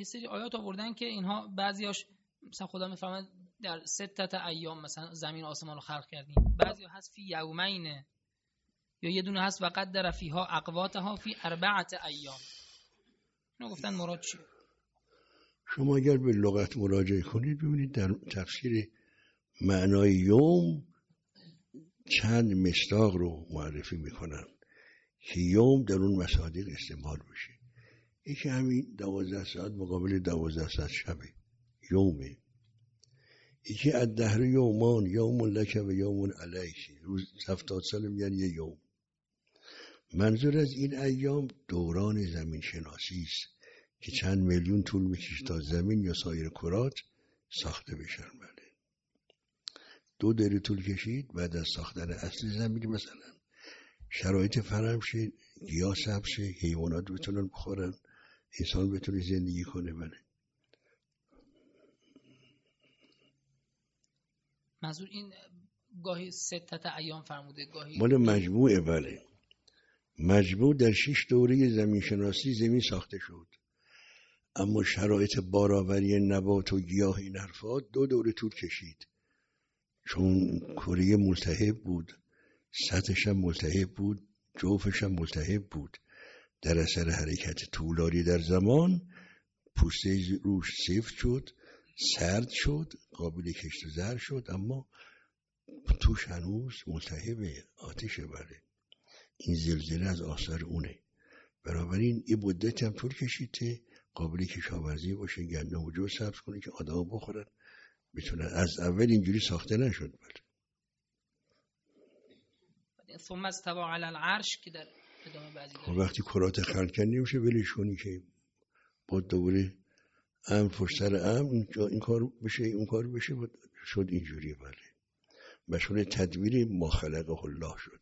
یه سری آیات آوردن که اینها بعضیاش مثلا خدا میفرماد در ستت ایام مثلا زمین آسمان رو خلق کردیم. بعضی هست فی یومین یا یه دونه هست و قدر فیها اقواتها فی اربعت ایام. اینو گفتن مراد چیه؟ شما اگر به لغت مراجعه کنید ببینید در تفسیر معنای یوم چند مستاق رو معرفی می‌کنن که یوم در اون مصادیق استعمال بشه یکی همین دوازده ساعت مقابل دوازده ساعت شبه. یومه. یکی از دهر یومان یوم لکه و یوم علیک روز هفتاد سال میگن یه یوم. منظور از این ایام دوران زمین شناسی است که چند میلیون طول می‌کشه تا زمین یا سایر کرات ساخته بشن. بله. دو دری طول کشید بعد از ساختن اصل زمین مثلا. شرایط فرم شه گیاه سبز حیوانات بتونن بخورن. انسان بتونه زندگی کنه بله. منظور این گاهی ستت ایام فرموده گاهی مال مجموعه بله. مجموع در شش دوره زمین شناسی زمین ساخته شد. اما شرایط باراوری نبات و گیاه این حرفات دو دوره طول کشید. چون کره ملتهب بود سطحش هم ملتهب بود جوفش هم ملتهب بود. در اثر حرکت طولانی در زمان پوسته روش سفت شد سرد شد قابل کشت و زر شد اما توش هنوز ملتهبه آتش بره. این زلزله از آثار اونه. بنابراین این مدت هم طول کشید قابل کشاورزی باشه گندم و جو سبز کنه که آدم بخورن. بتونن از اول اینجوری ساخته نشد بله. ثم استوا علی العرش که خب وقتی کرات خلق کنی نمیشه ولش کنی که با دوره ام پشت سر ام این کار بشه اون کار بشه شد اینجوری بله. مشغول تدبیر ما خلقه الله شد.